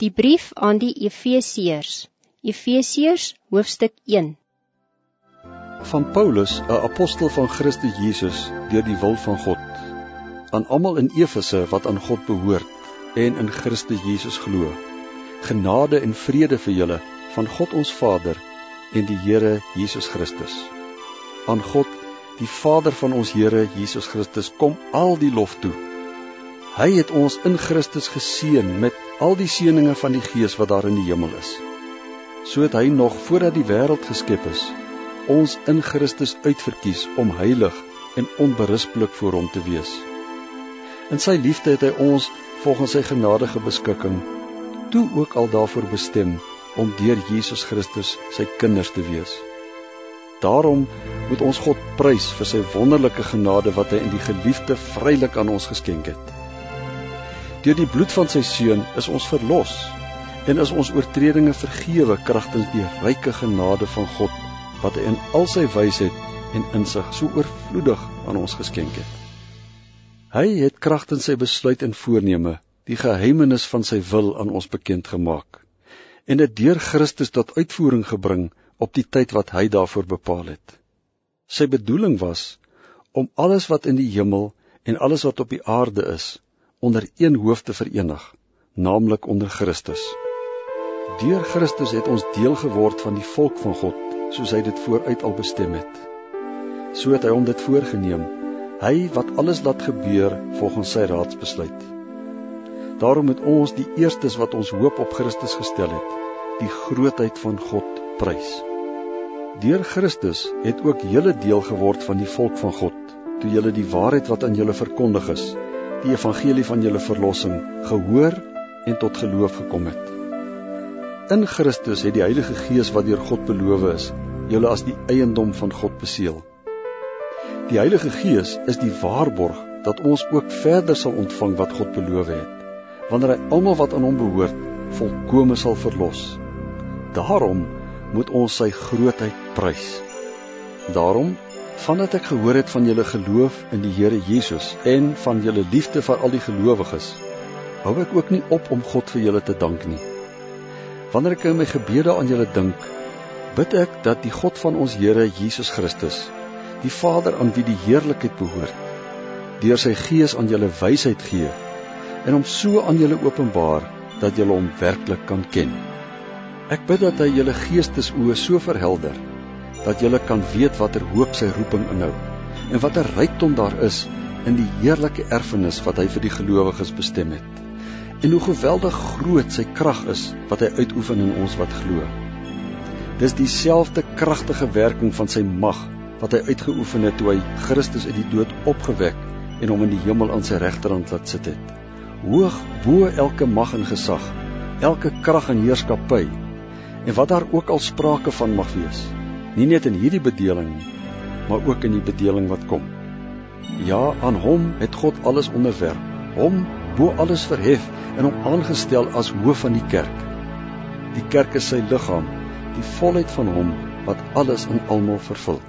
Die brief aan die Efesiërs. Efesiërs hoofstuk 1. Van Paulus, 'n apostel van Christus Jesus deur die wil van God, aan almal in Efese wat aan God behoort en in Christus Jesus glo. Genade en vrede vir julle van God ons Vader en die Here Jesus Christus. Aan God, die Vader van ons Here Jesus Christus, kom al die lof toe Hy het ons in Christus geseën met al die seënings van die Gees wat daar in die hemel is. So het hy nog voordat die wêreld geskep is, ons in Christus uitverkies om heilig en onberispelik voor hom te wees. In sy liefde het hy ons volgens sy genadige beskikking toe ook al daarvoor bestem om deur Jesus Christus sy kinders te wees. Daarom moet ons God prys vir sy wonderlike genade wat hy in die geliefde vrylik aan ons geskenk het. Deur die bloed van sy seun is ons verlos en is ons oortredinge vergewe kragtens die ryke genade van God wat hy in al sy wysheid en insig so oorvloedig aan ons geskenk het. Hy het kragtens sy besluit en voorneme die geheimenis van sy wil aan ons bekend gemaak en dit deur Christus tot uitvoering gebring op die tyd wat hy daarvoor bepaal het. Sy bedoeling was om alles wat in die hemel en alles wat op die aarde is onder een hoof te verenig, naamlik onder Christus. Deur Christus het ons deel geword van die volk van God, soos hy dit vooruit al bestem het. So het hy hom dit voorgenem, hy wat alles laat gebeur volgens sy raadsbesluit. Daarom moet ons die eerstes wat ons hoop op Christus gestel het, die grootheid van God prys. Deur Christus het ook julle deel geword van die volk van God, toe julle die waarheid wat aan julle verkondig is, die evangelie van julle verlossing gehoor en tot geloof gekom het. In Christus het die Heilige Gees wat deur God beloof is, julle as die eiendom van God beseël. Die Heilige Gees is die waarborg dat ons ook verder sal ontvang wat God beloof het, wanneer hy almal wat aan hom behoort volkome sal verlos. Daarom moet ons sy grootheid prys. Daarom Vandat ek gehoor het van julle geloof in die Here Jesus en van julle liefde vir al die gelowiges, hou ek ook nie op om God vir julle te dank nie. Wanneer ek in my gebede aan julle dink, bid ek dat die God van ons Here Jesus Christus, die Vader aan wie die heerlikheid behoort, deur sy Gees aan julle wysheid gee en hom so aan julle openbaar dat julle hom werklik kan ken. Ek bid dat hy julle geestesoë so verhelder dat jy kan weet watter hoop sy roeping inhou en watter rykdom daar is in die heerlike erfenis wat hy vir die gelowiges bestem het. En hoe geweldig groot sy krag is wat hy uitoefen in ons wat glo. Dis dieselfde kragtige werking van sy mag wat hy uitgeoefen het toe hy Christus uit die dood opgewek en hom in die hemel aan sy regterhand laat sit het. Hoog bo elke mag en gesag, elke krag en heerskappy en wat daar ook al sprake van mag wees nie net in hierdie bedeling nie, maar ook in die bedeling wat kom. Ja, aan hom het God alles onderwerp, hom bo alles verhef en hom aangestel as hoof van die kerk. Die kerk is sy liggaam, die volheid van hom wat alles in almal vervul.